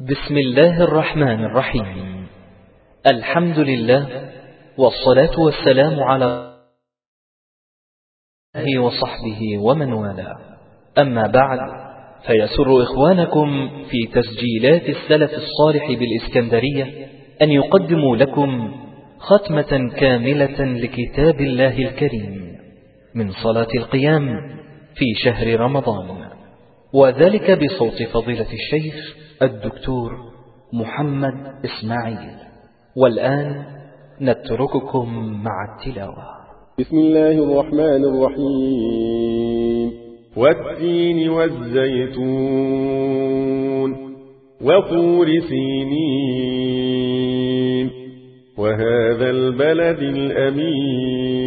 بسم الله الرحمن الرحيم الحمد لله والصلاة والسلام على وصحبه ومن والاه أما بعد فيسر إخوانكم في تسجيلات السلف الصالح بالإسكندرية أن يقدموا لكم ختمة كاملة لكتاب الله الكريم من صلاة القيام في شهر رمضان وذلك بصوت فضيلة الشيخ الدكتور محمد إسماعيل. والآن نترككم مع التلاوة. بسم الله الرحمن الرحيم. والتين والزيتون وطور سينين وهذا البلد الأمين.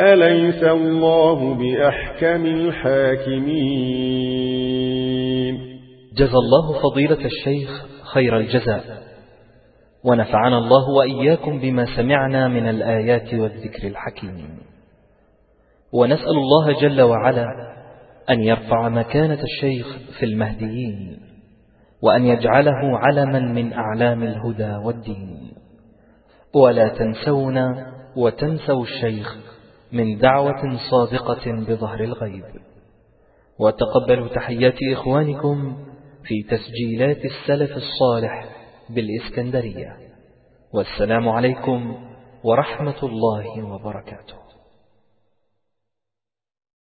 أليس الله بأحكم الحاكمين؟ جزى الله فضيلة الشيخ خير الجزاء. ونفعنا الله وإياكم بما سمعنا من الآيات والذكر الحكيم. ونسأل الله جل وعلا أن يرفع مكانة الشيخ في المهديين وأن يجعله علما من أعلام الهدى والدين. ولا تنسونا وتنسوا الشيخ من دعوة صادقة بظهر الغيب. وتقبلوا تحيات إخوانكم في تسجيلات السلف الصالح بالإسكندرية. والسلام عليكم ورحمة الله وبركاته.